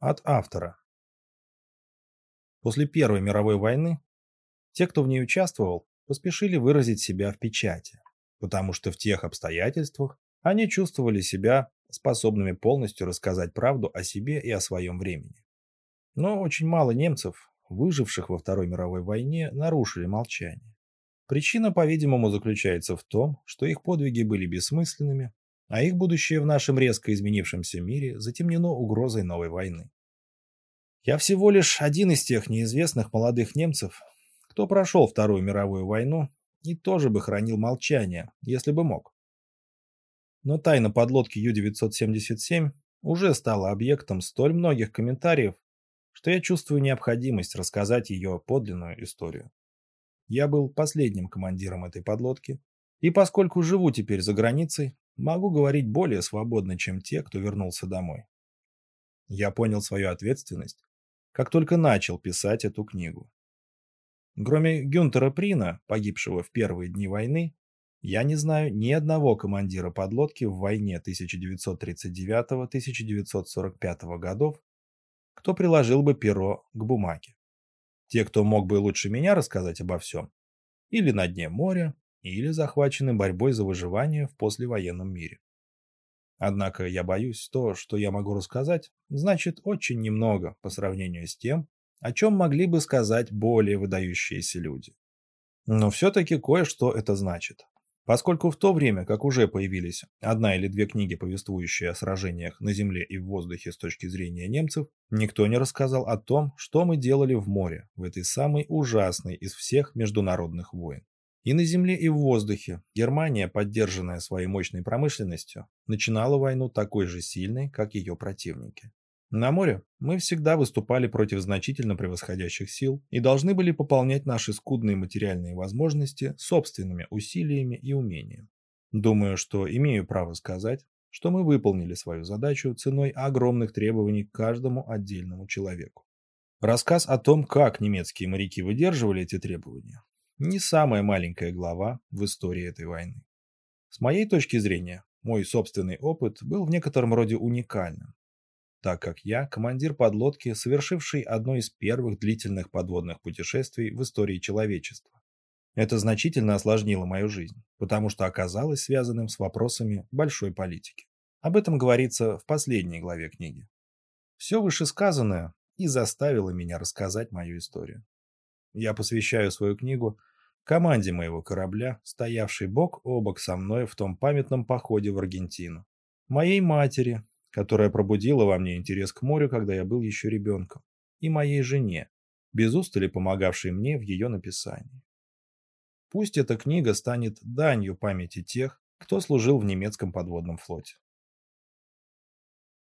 От автора. После Первой мировой войны те, кто в ней участвовал, поспешили выразить себя в печати, потому что в тех обстоятельствах они чувствовали себя способными полностью рассказать правду о себе и о своем времени. Но очень мало немцев, выживших во Второй мировой войне, нарушили молчание. Причина, по-видимому, заключается в том, что их подвиги были бессмысленными, а их будущее в нашем резко изменившемся мире затемнено угрозой новой войны. Я всего лишь один из тех неизвестных молодых немцев, кто прошел Вторую мировую войну и тоже бы хранил молчание, если бы мог. Но тайна подлодки Ю-977 уже стала объектом столь многих комментариев, что я чувствую необходимость рассказать ее подлинную историю. Я был последним командиром этой подлодки, и поскольку живу теперь за границей, могу говорить более свободно, чем те, кто вернулся домой. Я понял свою ответственность, как только начал писать эту книгу. Кроме Гюнтера Прина, погибшего в первые дни войны, я не знаю ни одного командира подлодки в войне 1939-1945 годов, кто приложил бы перо к бумаге. Те, кто мог бы лучше меня рассказать обо всем, или на дне моря, или захвачены борьбой за выживание в послевоенном мире. Однако я боюсь, то, что я могу рассказать, значит очень немного по сравнению с тем, о чем могли бы сказать более выдающиеся люди. Но все-таки кое-что это значит. Поскольку в то время, как уже появились одна или две книги, повествующие о сражениях на земле и в воздухе с точки зрения немцев, никто не рассказал о том, что мы делали в море, в этой самой ужасной из всех международных войн. И на земле, и в воздухе Германия, поддержанная своей мощной промышленностью, начинала войну такой же сильной, как ее противники. На море мы всегда выступали против значительно превосходящих сил и должны были пополнять наши скудные материальные возможности собственными усилиями и умением. Думаю, что имею право сказать, что мы выполнили свою задачу ценой огромных требований к каждому отдельному человеку. Рассказ о том, как немецкие моряки выдерживали эти требования, не самая маленькая глава в истории этой войны. С моей точки зрения, мой собственный опыт был в некотором роде уникальным, так как я командир подлодки, совершивший одно из первых длительных подводных путешествий в истории человечества. Это значительно осложнило мою жизнь, потому что оказалось связанным с вопросами большой политики. Об этом говорится в последней главе книги. Все вышесказанное и заставило меня рассказать мою историю. Я посвящаю свою книгу команде моего корабля, стоявшей бок о бок со мной в том памятном походе в Аргентину, моей матери, которая пробудила во мне интерес к морю, когда я был еще ребенком, и моей жене, без устали помогавшей мне в ее написании. Пусть эта книга станет данью памяти тех, кто служил в немецком подводном флоте.